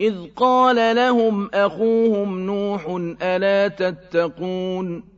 إِذْ قَالَ لَهُمْ أَخُوهُمْ نُوحٌ أَلَا تَتَّقُونَ